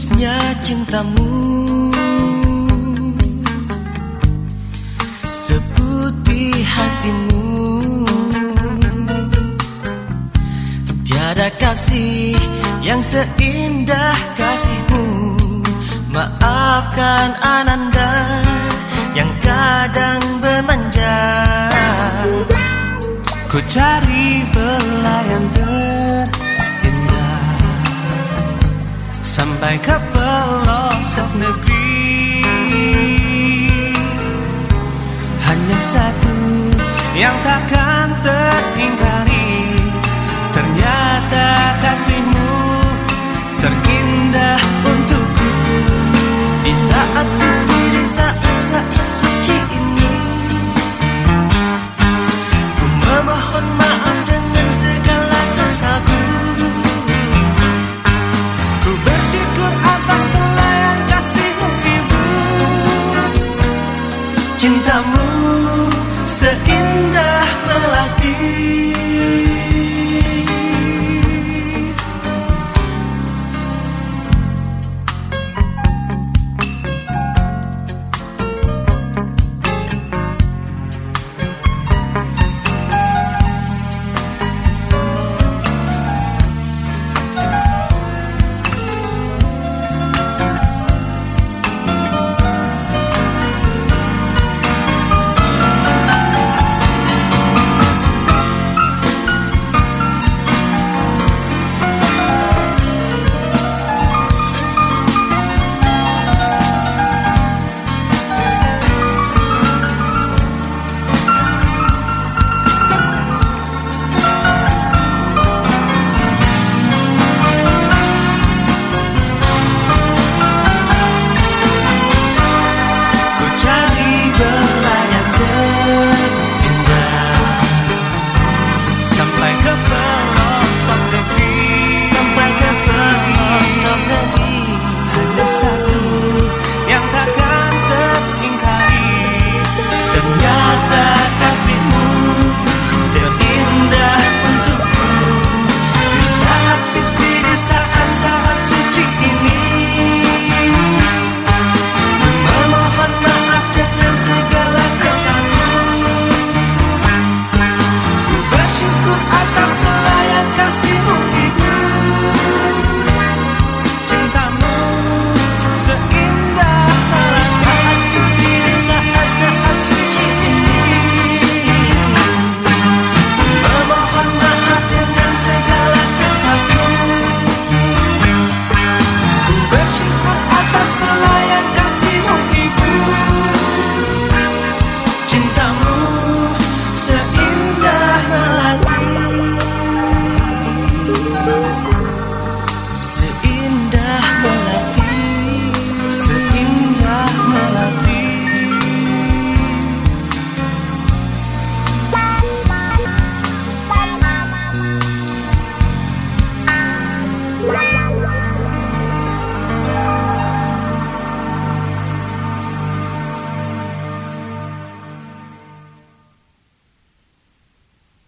tulusnya cintamu. Seputih hatimu. Tiada kasih yang seindah kasihmu. Maafkan ananda yang kadang bermanja. Ku cari belayan Sampai ke pelosok negeri. Hanya satu yang takkan teringkari seindah melati. canción.